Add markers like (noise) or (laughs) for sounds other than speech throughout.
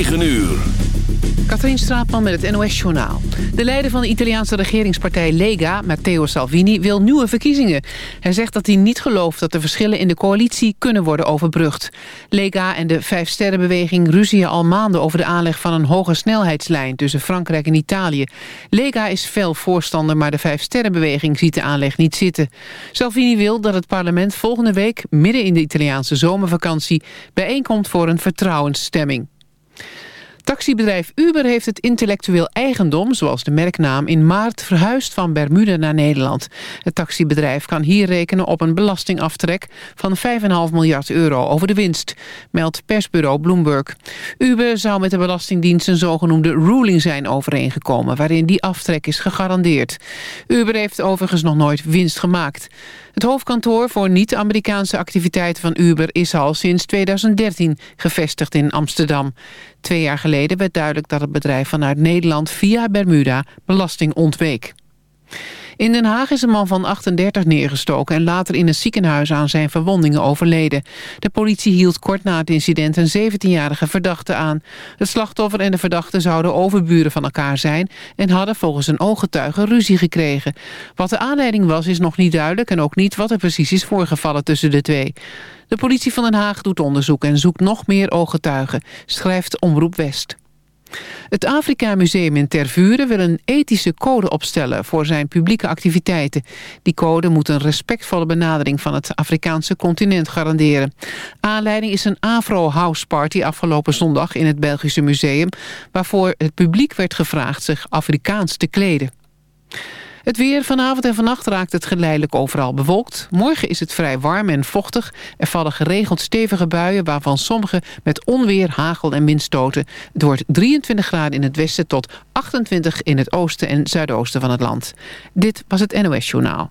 9 uur. Katrien Straatman met het NOS-journaal. De leider van de Italiaanse regeringspartij Lega, Matteo Salvini, wil nieuwe verkiezingen. Hij zegt dat hij niet gelooft dat de verschillen in de coalitie kunnen worden overbrugd. Lega en de Vijfsterrenbeweging ruzien al maanden over de aanleg van een hoge snelheidslijn tussen Frankrijk en Italië. Lega is fel voorstander, maar de Vijfsterrenbeweging ziet de aanleg niet zitten. Salvini wil dat het parlement volgende week, midden in de Italiaanse zomervakantie, bijeenkomt voor een vertrouwensstemming. Taxibedrijf Uber heeft het intellectueel eigendom, zoals de merknaam, in maart verhuisd van Bermuda naar Nederland. Het taxibedrijf kan hier rekenen op een belastingaftrek van 5,5 miljard euro over de winst, meldt persbureau Bloomberg. Uber zou met de Belastingdienst een zogenoemde ruling zijn overeengekomen, waarin die aftrek is gegarandeerd. Uber heeft overigens nog nooit winst gemaakt. Het hoofdkantoor voor niet-Amerikaanse activiteiten van Uber is al sinds 2013 gevestigd in Amsterdam. Twee jaar geleden werd duidelijk dat het bedrijf vanuit Nederland via Bermuda belasting ontweek. In Den Haag is een man van 38 neergestoken... en later in een ziekenhuis aan zijn verwondingen overleden. De politie hield kort na het incident een 17-jarige verdachte aan. Het slachtoffer en de verdachte zouden overburen van elkaar zijn... en hadden volgens een ooggetuige ruzie gekregen. Wat de aanleiding was is nog niet duidelijk... en ook niet wat er precies is voorgevallen tussen de twee. De politie van Den Haag doet onderzoek en zoekt nog meer ooggetuigen... schrijft Omroep West. Het Afrika Museum in Tervuren wil een ethische code opstellen voor zijn publieke activiteiten. Die code moet een respectvolle benadering van het Afrikaanse continent garanderen. Aanleiding is een Afro-house party afgelopen zondag in het Belgische museum, waarvoor het publiek werd gevraagd zich Afrikaans te kleden. Het weer vanavond en vannacht raakt het geleidelijk overal bewolkt. Morgen is het vrij warm en vochtig. Er vallen geregeld stevige buien... waarvan sommige met onweer, hagel en windstoten. Het wordt 23 graden in het westen tot 28 in het oosten en zuidoosten van het land. Dit was het NOS Journaal.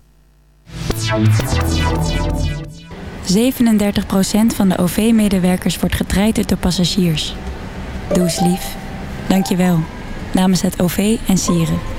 37% van de OV-medewerkers wordt getraind door passagiers. Doe lief. Dank je wel. Namens het OV en Sieren.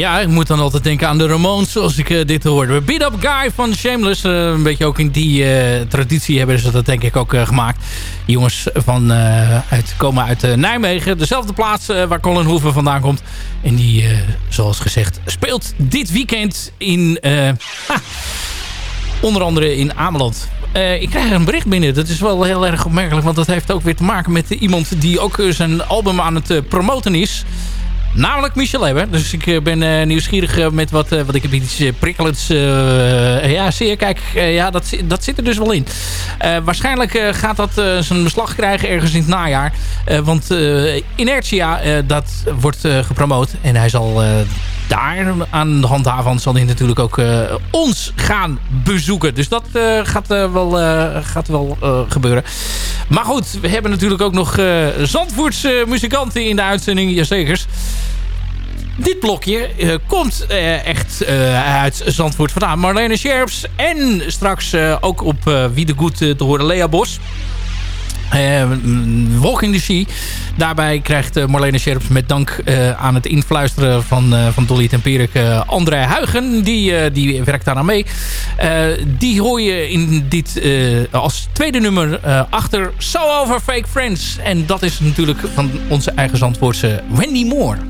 Ja, ik moet dan altijd denken aan de Ramones als ik uh, dit hoorde. Beat Up Guy van Shameless. Uh, een beetje ook in die uh, traditie hebben ze dat denk ik ook gemaakt. Jongens van, uit, komen uit Nijmegen. Dezelfde plaats waar Colin Hoeven vandaan komt. En die, zoals gezegd, speelt dit weekend in... Onder andere in Ameland. ik krijg een bericht binnen. Dat is wel heel erg opmerkelijk. Want dat heeft ook weer te maken met iemand die ook zijn album aan het promoten is. Namelijk Michel Ebber. Dus ik eh, ben uh, nieuwsgierig eh, met wat, wat ik heb iets prikkelends. ja, zie kijk, ja, dat, dat zit er dus wel in. waarschijnlijk gaat dat zijn beslag krijgen ergens in het najaar. want Inertia, dat wordt gepromoot. En hij zal daar aan de hand daarvan zal hij natuurlijk ook ons gaan bezoeken. Dus dat gaat wel, gaat wel gebeuren. Maar goed, we hebben natuurlijk ook nog Zandvoortse muzikanten in de uitzending. Jazekers. Dit blokje uh, komt uh, echt uh, uit Zandvoort vandaan. Marlene Scherps en straks ook op Wie de Goed te horen Lea Bos. Walking the Sea. Daarbij krijgt Marlene Scherps met dank aan het influisteren van, van Dolly Tempierik André Huigen. Die, die werkt daar aan mee. die hoor je in dit als tweede nummer achter So Over Fake Friends. En dat is natuurlijk van onze eigen Zandvoortse Wendy Moore.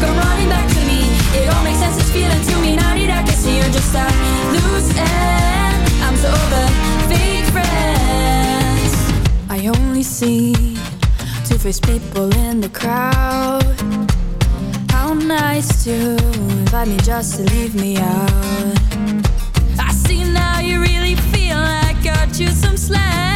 come running back to me. It all makes sense, it's feeling to me. Now that I can see you're just a loose end. I'm so over fake friends. I only see two-faced people in the crowd. How nice to invite me just to leave me out. I see now you really feel like I got you some slack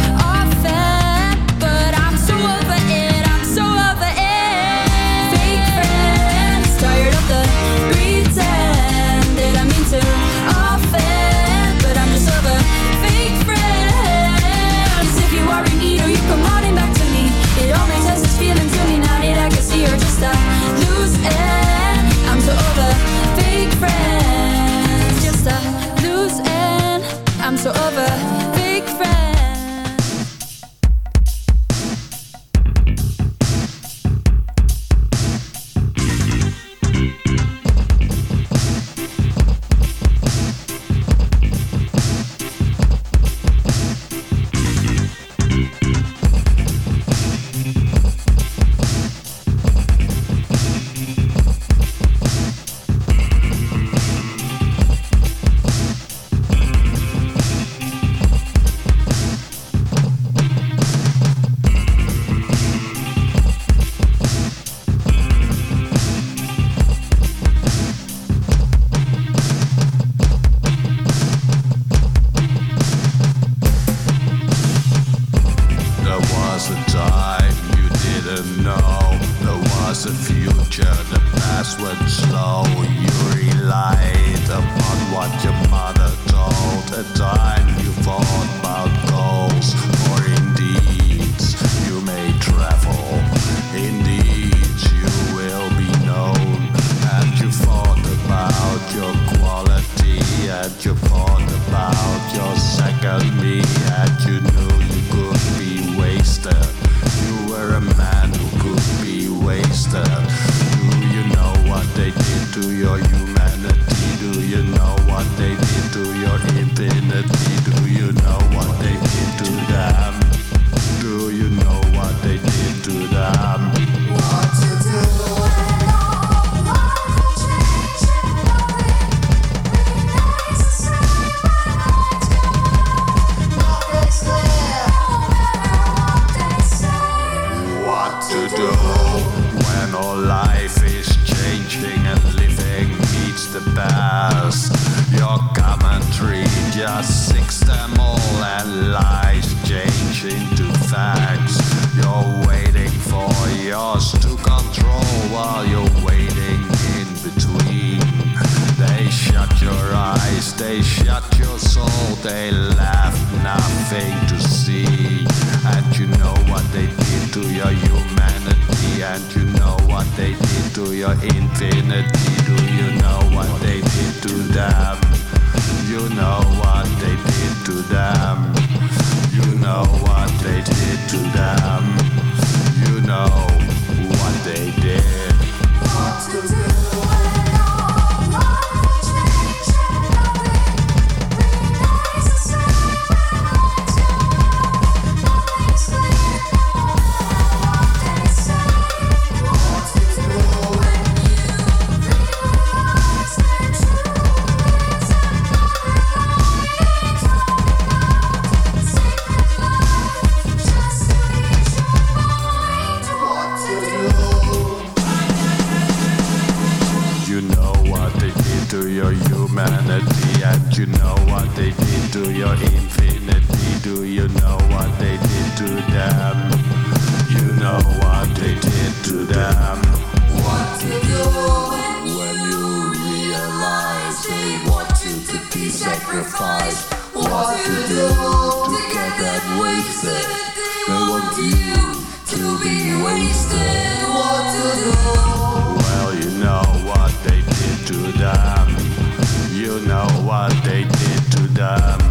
to do when all life is changing and living meets the past. Your commentary just sinks them all and lies change into facts. You're waiting for yours to control while you're waiting in between. They shut your eyes, they shut your soul, they left nothing to see. And you know what they to your humanity and you know what they did to your infinity. Do you know what they did to them? You know what they did to them. You know what they did to them. You know what they did. um,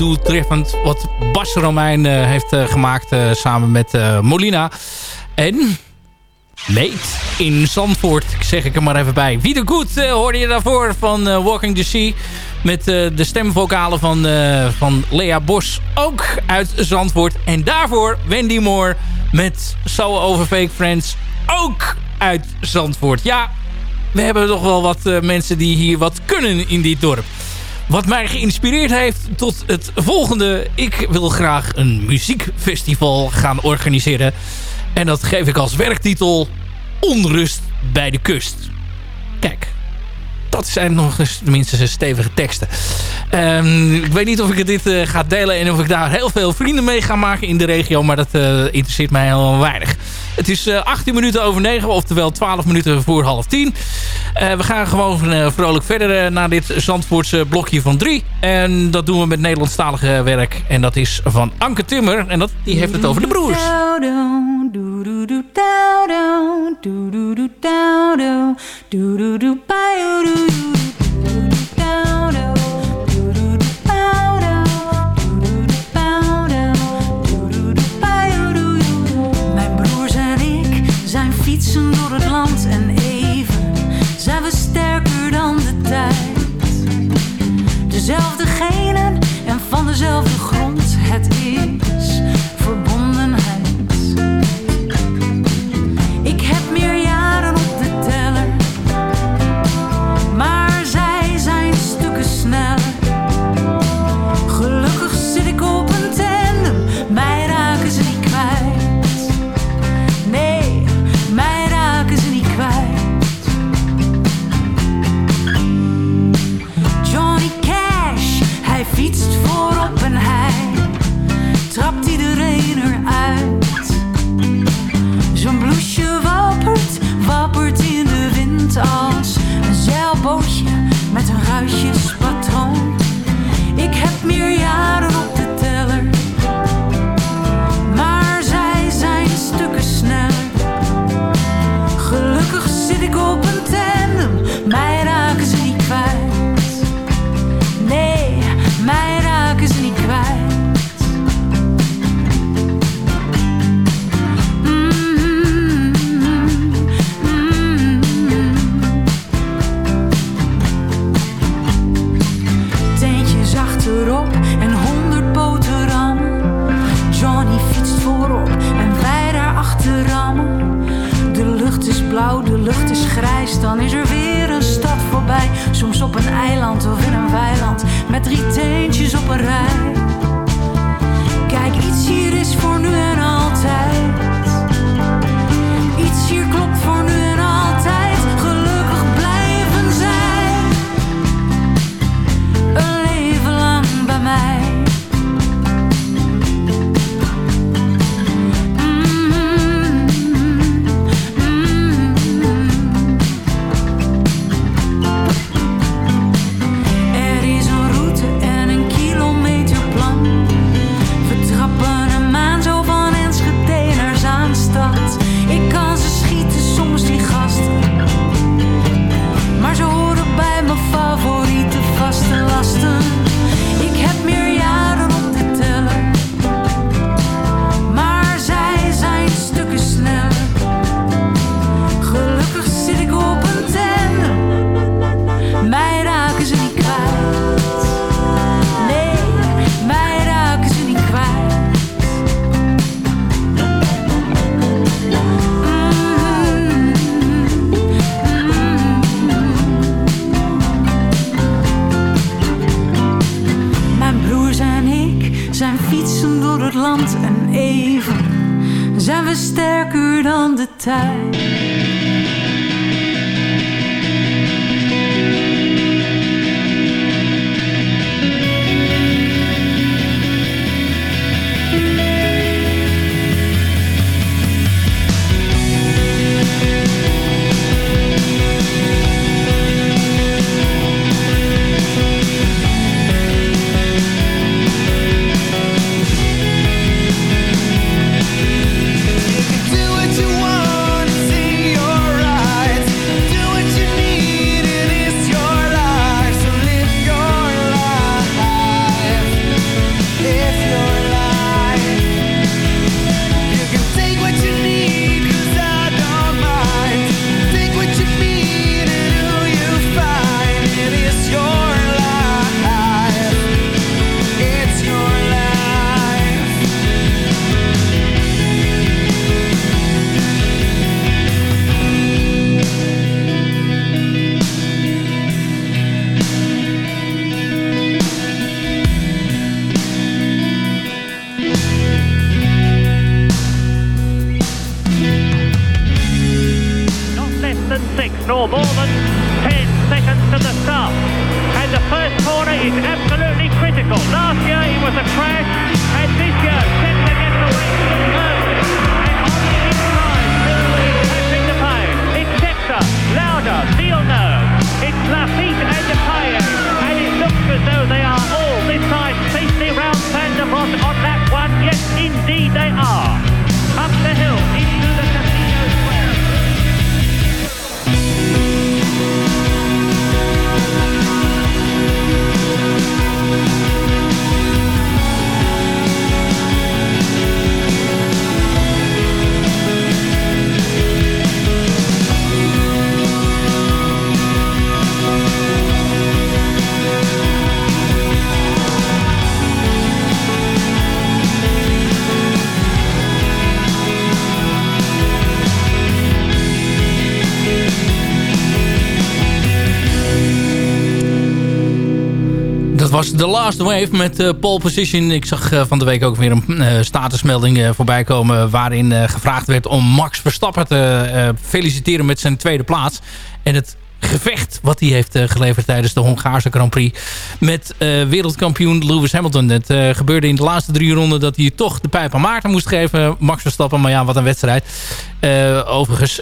Doeltreffend wat Bas Romein uh, heeft uh, gemaakt uh, samen met Molina. En Meet in Zandvoort, zeg ik er maar even bij. Wie de Goed hoorde je daarvoor van Walking the Sea. Met de stemvokalen van, van Lea Bos, ook uit Zandvoort. En daarvoor Wendy Moore met So Over Fake Friends, ook uit Zandvoort. Ja, we hebben toch wel wat mensen die hier wat kunnen in dit dorp. Wat mij geïnspireerd heeft tot het volgende. Ik wil graag een muziekfestival gaan organiseren. En dat geef ik als werktitel Onrust bij de kust. Kijk, dat zijn nog eens tenminste stevige teksten. Um, ik weet niet of ik dit uh, ga delen en of ik daar heel veel vrienden mee ga maken in de regio. Maar dat uh, interesseert mij heel weinig. Het is uh, eh, 18 minuten over 9, oftewel 12 minuten voor half 10. we gaan gewoon vrolijk verder naar dit Zandvoortse blokje van 3. En dat doen we met Nederlandstalige werk. En dat is van Anke Timmer. En dat, die heeft het over de broers. The Last Wave met uh, pole position. Ik zag uh, van de week ook weer een uh, statusmelding voorbij komen... waarin gevraagd werd om Max Verstappen te feliciteren met zijn tweede plaats. En het gevecht wat hij heeft uh, geleverd tijdens de Hongaarse Grand Prix met uh, wereldkampioen Lewis Hamilton. Het uh, gebeurde in de laatste drie ronden dat hij toch de pijp aan Maarten moest geven. Max Verstappen, maar ja, wat een wedstrijd. overigens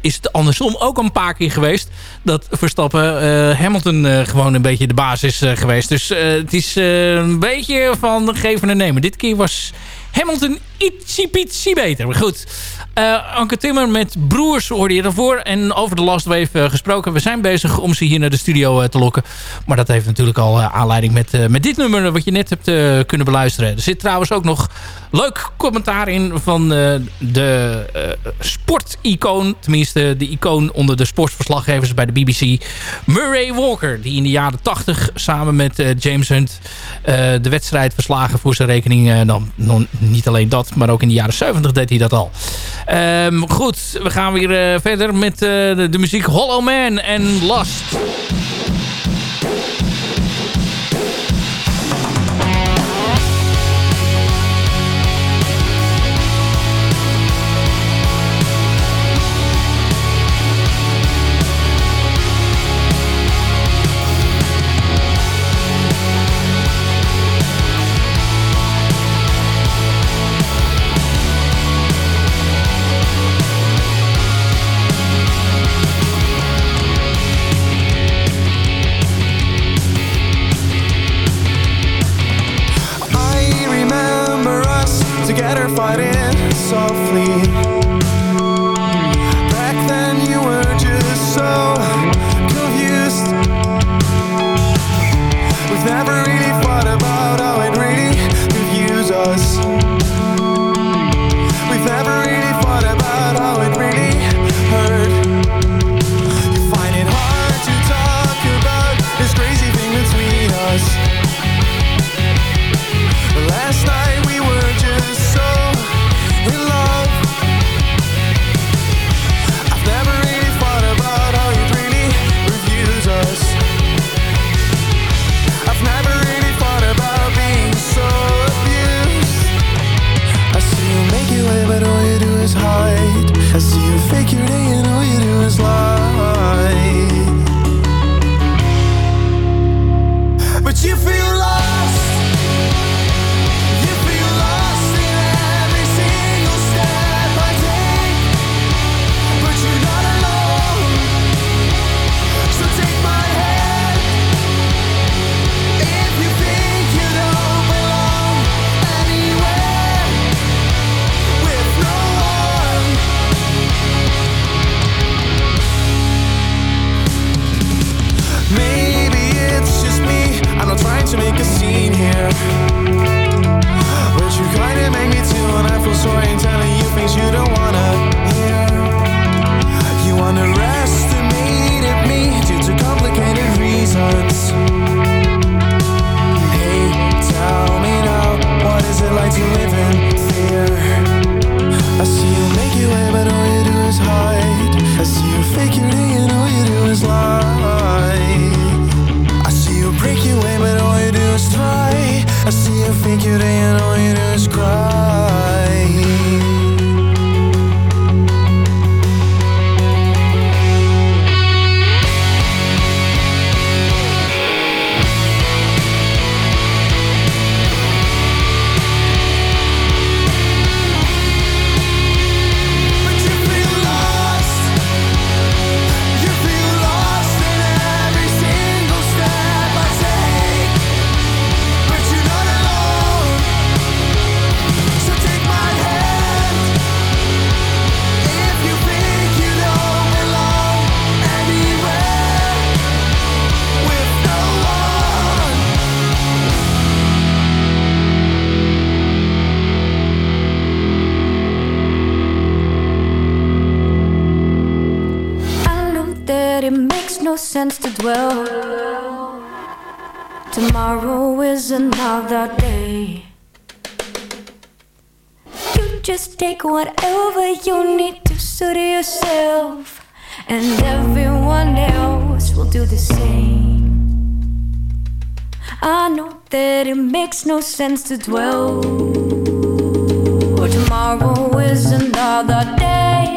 is het andersom ook een paar keer geweest dat Verstappen Hamilton gewoon een beetje de basis is geweest. Dus het is een beetje van geven en nemen. Dit keer was Hamilton ietsje beter. Maar goed, uh, Anke Timmer met Broers hoorde je daarvoor. En over de Last Wave uh, gesproken. We zijn bezig om ze hier naar de studio uh, te lokken. Maar dat heeft natuurlijk al aanleiding met, met dit nummer... wat je net hebt kunnen beluisteren. Er zit trouwens ook nog leuk commentaar in... van de sporticoon. Tenminste, de icoon onder de sportverslaggevers bij de BBC. Murray Walker. Die in de jaren 80 samen met James Hunt... de wedstrijd verslagen voor zijn rekening. dan, niet alleen dat, maar ook in de jaren 70 deed hij dat al. Um, goed, we gaan weer uh, verder met uh, de, de muziek Hollow Man en Last. never makes no sense to dwell. For tomorrow is another day.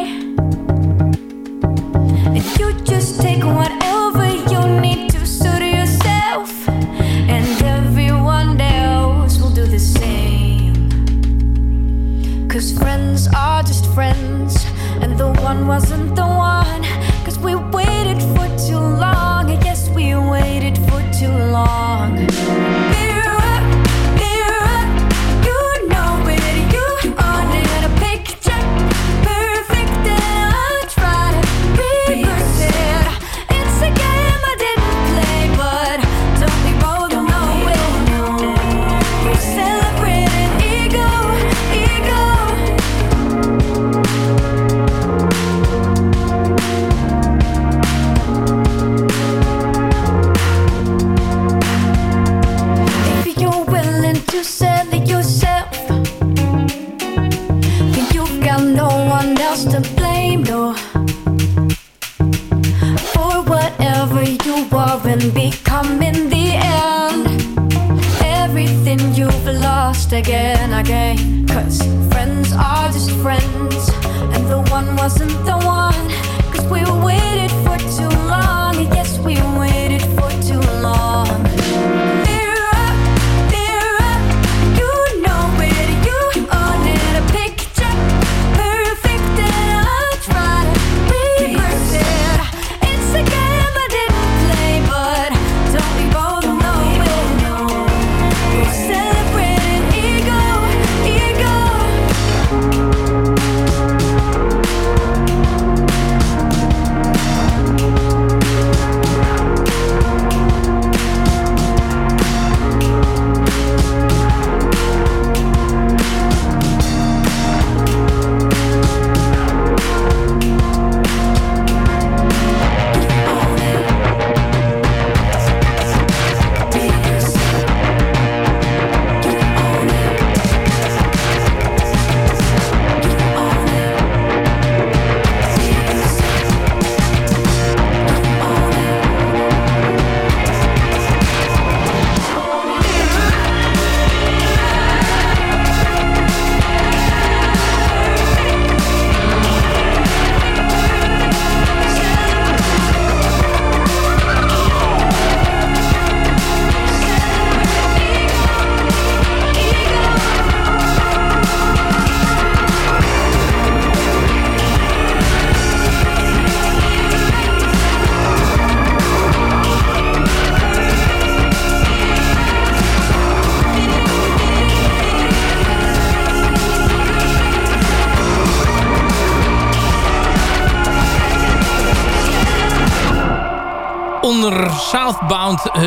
And you just take whatever you need to suit yourself. And everyone else will do the same. Cause friends are just friends. And the one wasn't the one.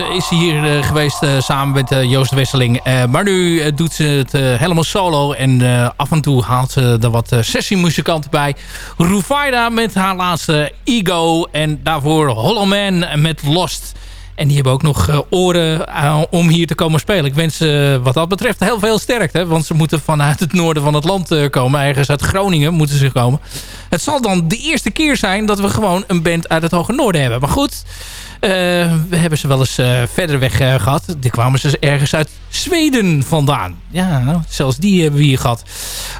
is hier eh, geweest eh, samen met eh, Joost Wesseling. maar nu doet ze het helemaal solo. En af en toe haalt ze er wat sessiemuzikanten bij. Rufaida met haar laatste Ego. En daarvoor Hollow Man met Lost. En die hebben ook nog oren om hier te komen spelen. Ik wens ze wat dat betreft heel veel sterkte. Want ze moeten vanuit het noorden van het land komen. Ergens uit Groningen moeten ze komen. Het zal dan de eerste keer zijn dat we gewoon een band uit het Hoge Noorden hebben. Maar goed... We hebben ze wel eens verder weg gehad. Die kwamen ze ergens uit Zweden vandaan. Ja, zelfs die hebben we hier gehad.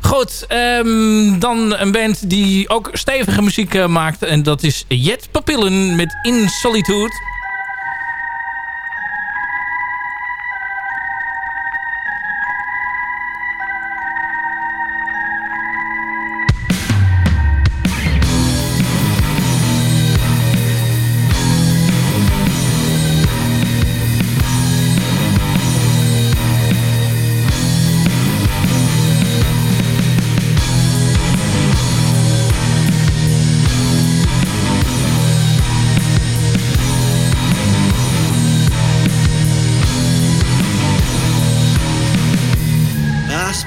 Goed, um, dan een band die ook stevige muziek maakt. En dat is Jet Papillen met In Solitude.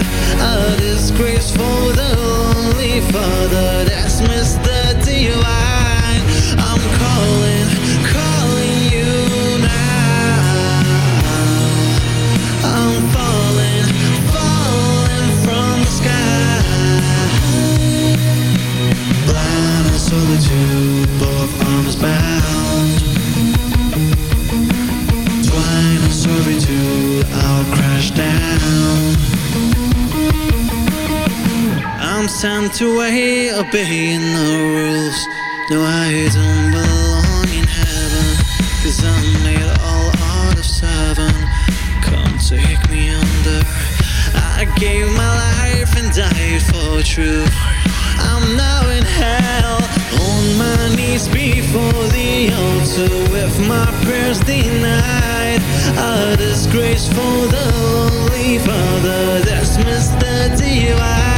a disgrace for the lonely father that's missed the divine. I'm calling, calling you now. I'm falling, falling from the sky. Blind and solitude, both arms bound. Twine and servitude, I'll crash down. I'm sent away, obeying the rules. No, I don't belong in heaven, cause I'm made all out of seven. Come take me under. I gave my life and died for truth. I'm now in hell, on my knees before the altar, with my prayers denied. A disgrace for the lonely father that's the divine.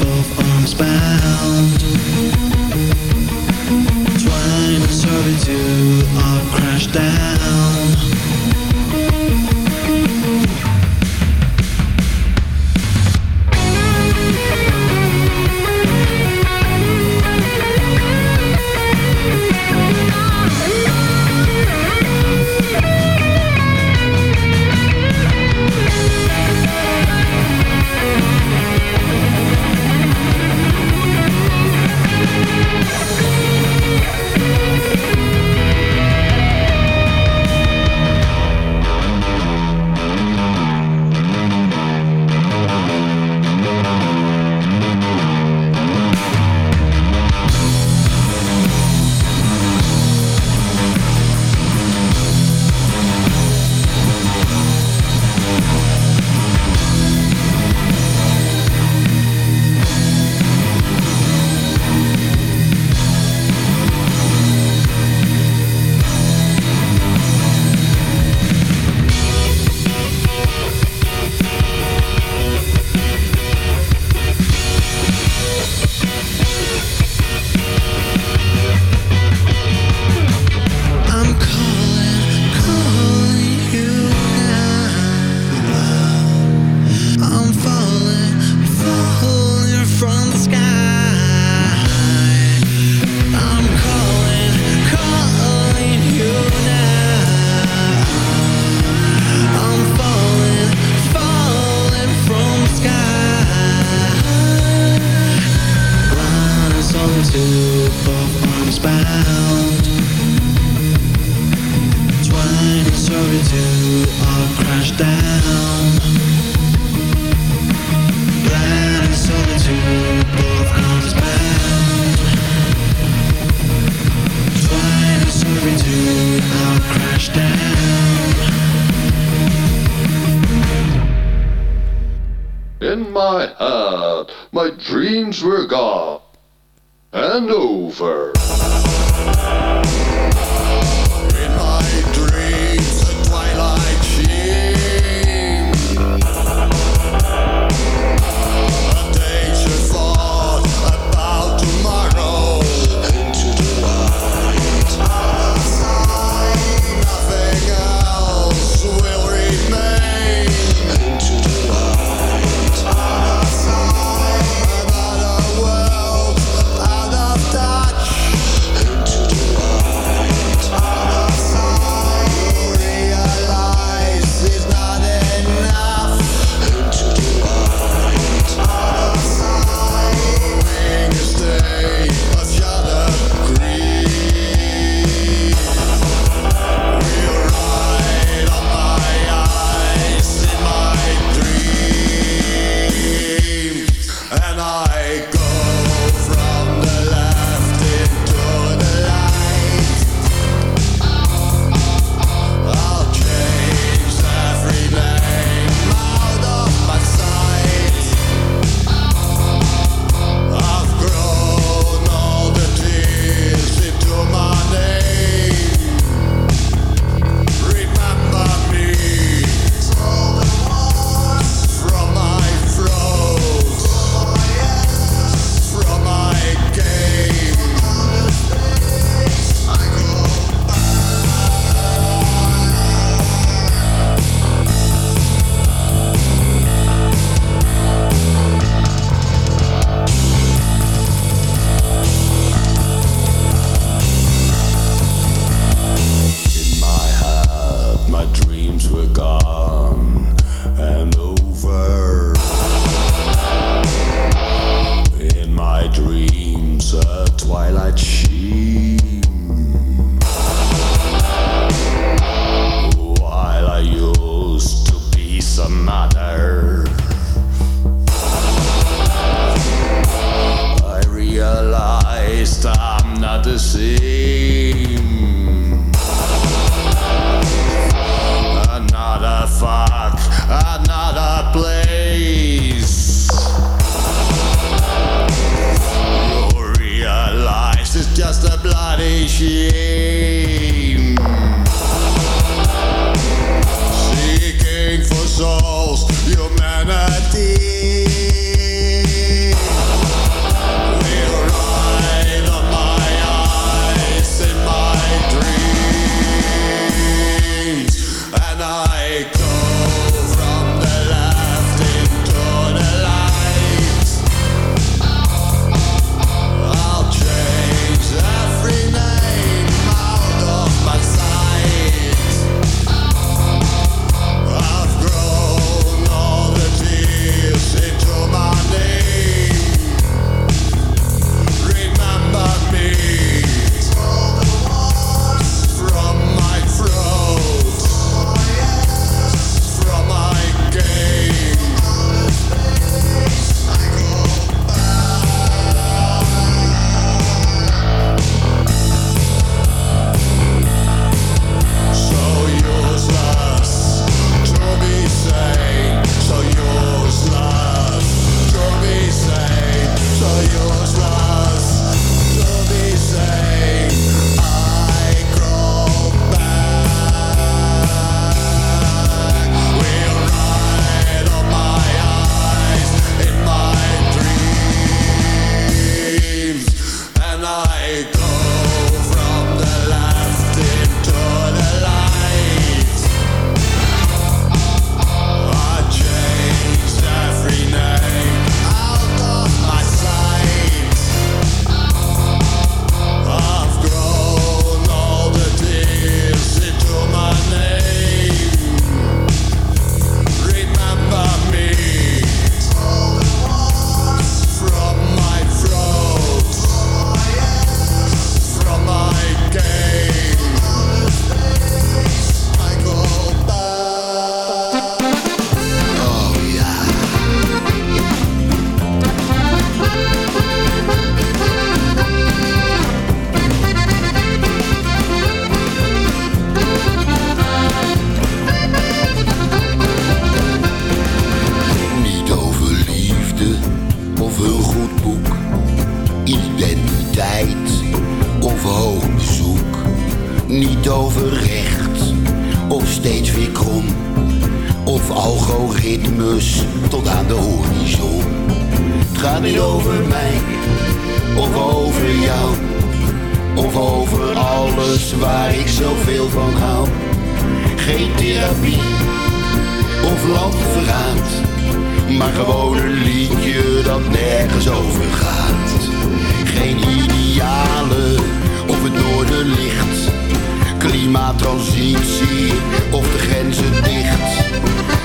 In my heart, my dreams were gone and over. Of over alles waar ik zoveel van hou. Geen therapie of landverraad. Maar gewoon een liedje dat nergens over gaat. Geen idealen of het noorderlicht. Klimaattransitie of de grenzen dicht.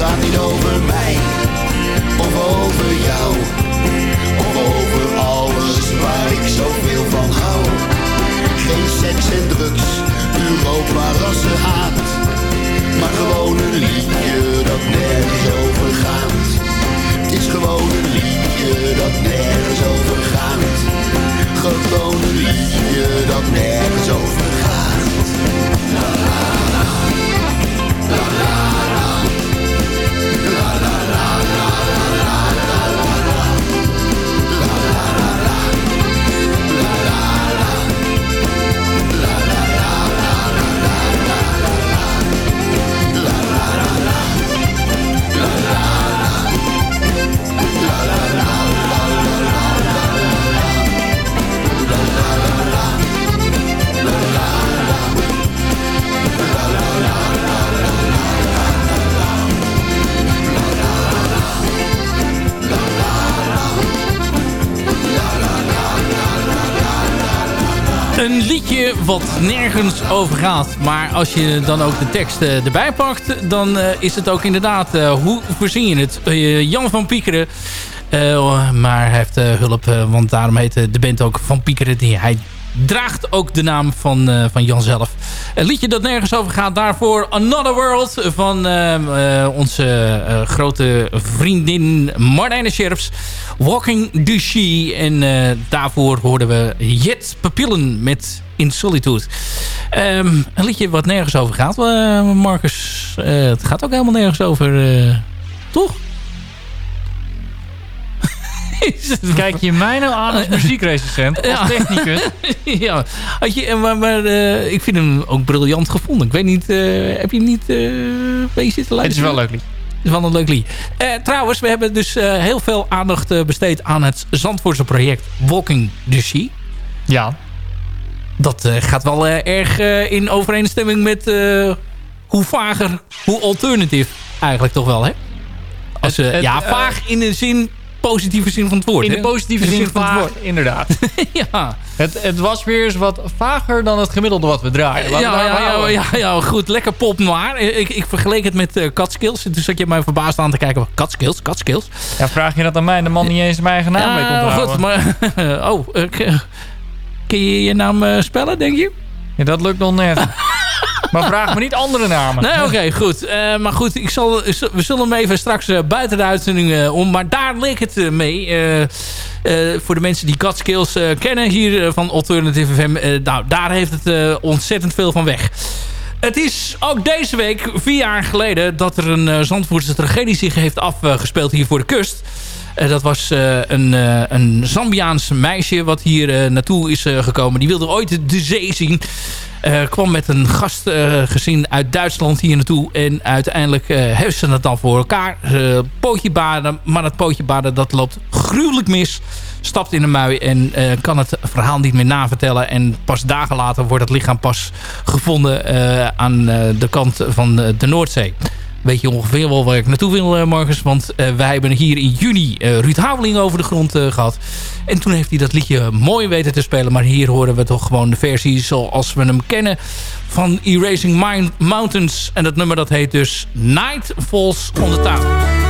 Gaat niet over mij of over jou. Of over alles waar ik zoveel van hou. Geen seks en drugs, Europa rassenhaat. Maar gewoon een liedje dat nergens over gaat. Het is gewoon een liedje dat nergens over gaat. Gewoon een liedje dat nergens over gaat. La. La nergens over gaat. Maar als je dan ook de tekst eh, erbij pakt... dan eh, is het ook inderdaad... eh, hoe verzin je het? Jan van Piekeren... eh, maar hij heeft hulp, want daarom heet de band ook Van Piekeren. Die, hij draagt ook de naam van, eh, van Jan zelf. Een liedje dat nergens over gaat. Daarvoor Another World van eh, eh, onze grote vriendin Marlijne Scherps. Walking the She. En daarvoor hoorden we Jet Papillen met In Solitude. Ehm, een liedje wat nergens over gaat, Marcus. Het gaat ook helemaal nergens over, toch? Kijk je mij nou aan als (laughs) muziekrecensent, als technicus? (laughs) ja, had je, maar, maar eh, ik vind hem ook briljant gevonden. Ik weet niet, eh, heb je hem niet uh, ben je zitten luisteren? Het is wel leuk lied. Het is wel een leuk lied. Trouwens, we hebben dus heel veel aandacht besteed aan het Zandvoortse project Walking the Sea. Ja. Dat gaat wel erg in overeenstemming met hoe vager, hoe alternatief eigenlijk toch wel, hè? Als, het, het, ja, vaag in de zin positieve zin van het woord. In de positieve zin, zin van het woord, inderdaad. (laughs) ja. Het, het, was weer eens wat vager dan het gemiddelde wat we draaien. Ja, ja, ja, ja, goed. Lekker pop noir. Ik, ik vergeleek het met uh, Catskills. Toen zat je mij verbaasd aan te kijken. Catskills, Catskills. Ja, vraag je dat aan mij? De man niet eens mijn eigen naam weet onthouden. goed, maar... (laughs) oh, uh, kun je je naam spellen, denk je? Ja, dat lukt nog net. (laughs) Maar vraag me niet andere namen. Nee, oké, goed. Uh, maar goed, ik zal, we zullen hem even straks uh, buiten de uitzending uh, om. Maar daar leek het mee. voor de mensen die Catskills kennen hier van Alternative FM. nou, daar heeft het ontzettend veel van weg. Het is ook deze week, vier jaar geleden... dat er een Zandvoortse tragedie zich heeft afgespeeld hier voor de kust. Uh, dat was uh, een, een Zambiaans meisje wat hier naartoe is gekomen. Die wilde ooit de zee zien. Uh, kwam met een gastgezin uit Duitsland hier naartoe. En uiteindelijk uh, hebben ze het dan voor elkaar. Uh, pootje baden. Maar dat pootje baden dat loopt gruwelijk mis. stapt in de mui en kan het verhaal niet meer navertellen. En pas dagen later wordt het lichaam pas gevonden aan de kant van de Noordzee weet je ongeveer wel waar ik naartoe wil, uh, Marcus. Want uh, wij hebben hier in juni uh, Ruud Haveling over de grond gehad. En toen heeft hij dat liedje mooi weten te spelen. Maar hier horen we toch gewoon de versie zoals we hem kennen van Erasing Mountains. En dat nummer dat heet dus Night Falls on the Town.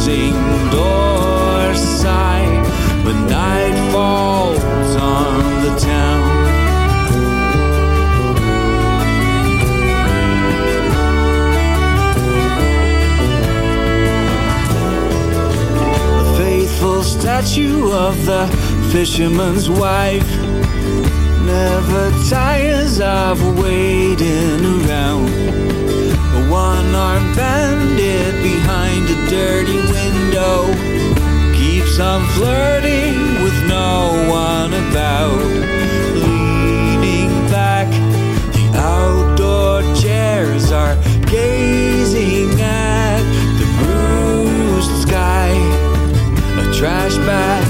closing doors sigh when night falls on the town. The faithful statue of the fisherman's wife never tires of waiting around one-armed bandit a dirty window keeps on flirting with no one about. Leaning back, the outdoor chairs are gazing at the bruised sky. A trash bag's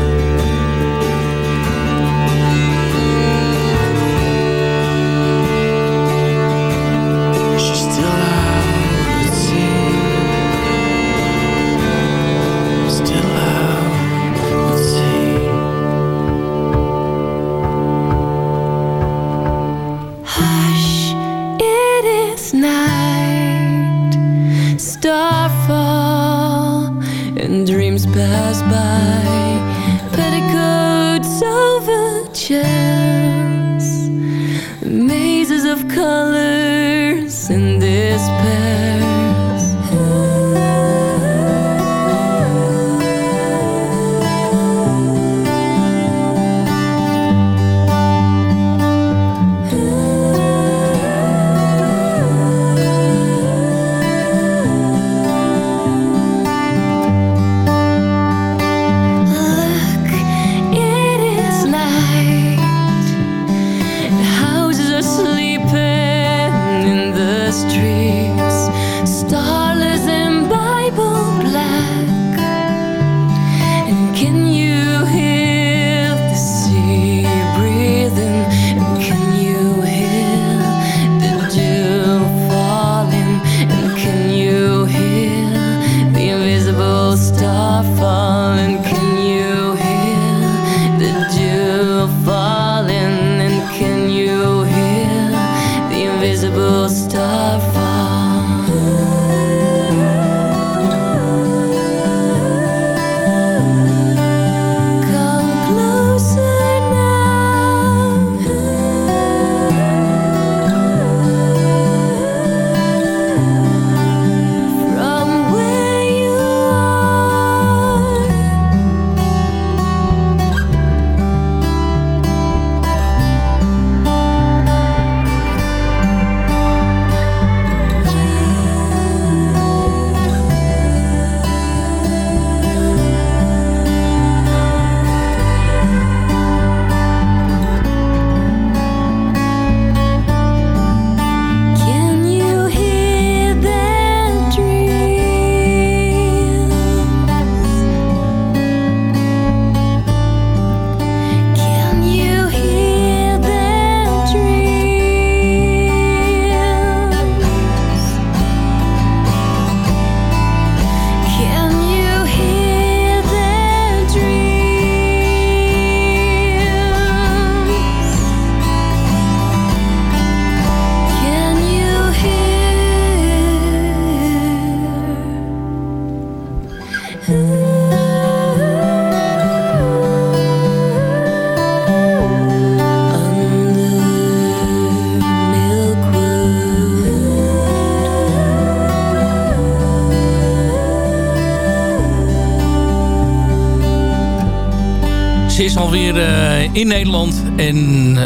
In Nederland. En uh,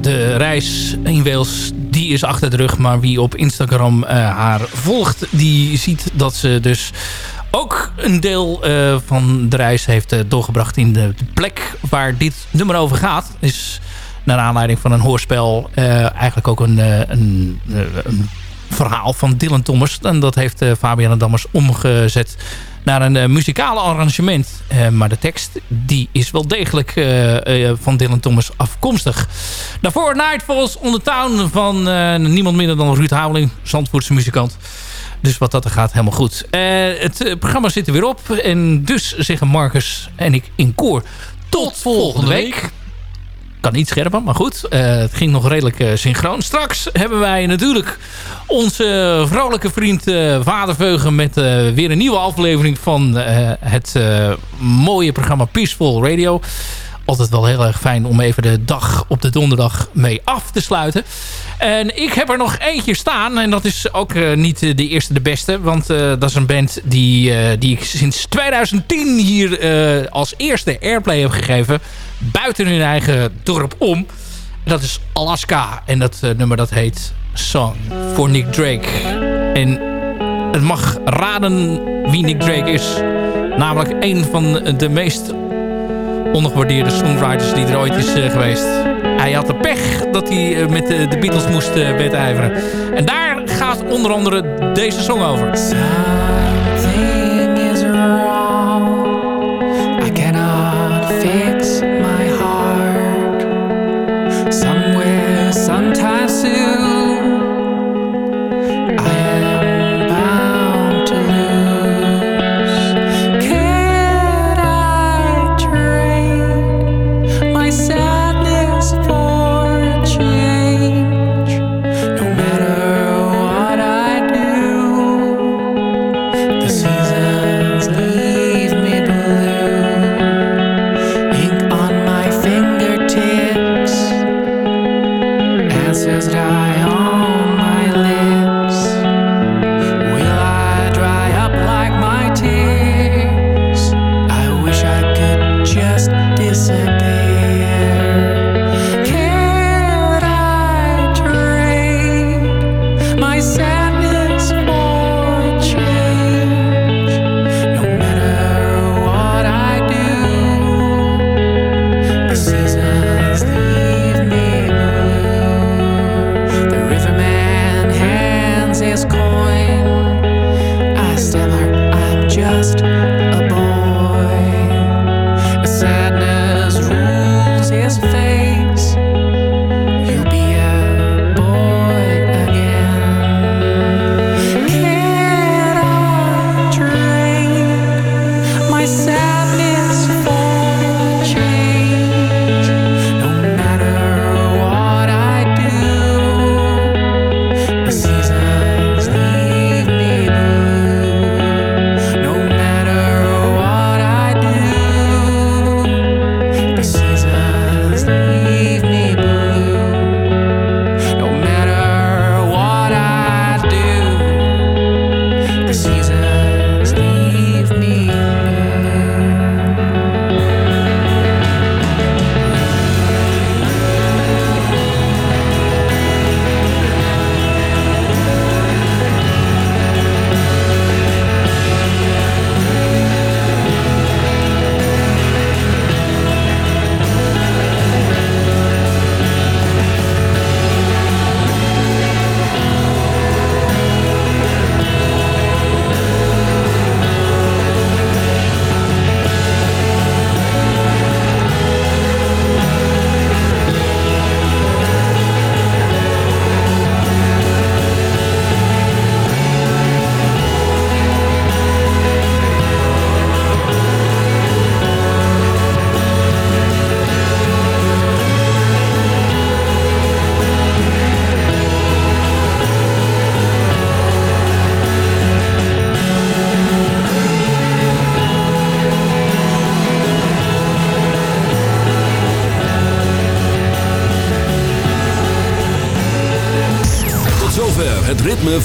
de reis in Wales die is achter de rug. Maar wie op Instagram uh, haar volgt, die ziet dat ze dus ook een deel van de reis heeft doorgebracht in de, plek waar dit nummer over gaat. Is naar aanleiding van een hoorspel eigenlijk ook een, een, verhaal van Dylan Thomas. En dat heeft Fabian Dammers omgezet naar een uh, muzikale arrangement. Uh, maar de tekst die is wel degelijk uh, van Dylan Thomas afkomstig. Daarvoor Nightfalls on the Town van niemand minder dan Ruud Houweling, Zandvoortse muzikant. Dus wat dat er gaat, helemaal goed. het programma zit er weer op. En dus zeggen Marcus en ik in koor. Tot volgende week kan niet scherper, maar goed. Uh, het ging nog redelijk uh, synchroon. Straks hebben wij natuurlijk onze vrolijke vriend uh, Vaderveugen... met weer een nieuwe aflevering van het mooie programma Peaceful Radio. Altijd wel heel erg fijn om even de dag op de donderdag mee af te sluiten. En ik heb er nog eentje staan. En dat is ook niet de eerste de beste. Want dat is een band die, die ik sinds 2010 hier als eerste airplay heb gegeven buiten hun eigen dorp om. Dat is Alaska. En dat nummer dat heet Song voor Nick Drake. En het mag raden wie Nick Drake is. Namelijk een van de meest ondergewaardeerde songwriters die er ooit is uh, geweest. Hij had de pech dat hij uh, met de Beatles moest wedijveren. En daar gaat onder andere deze song over.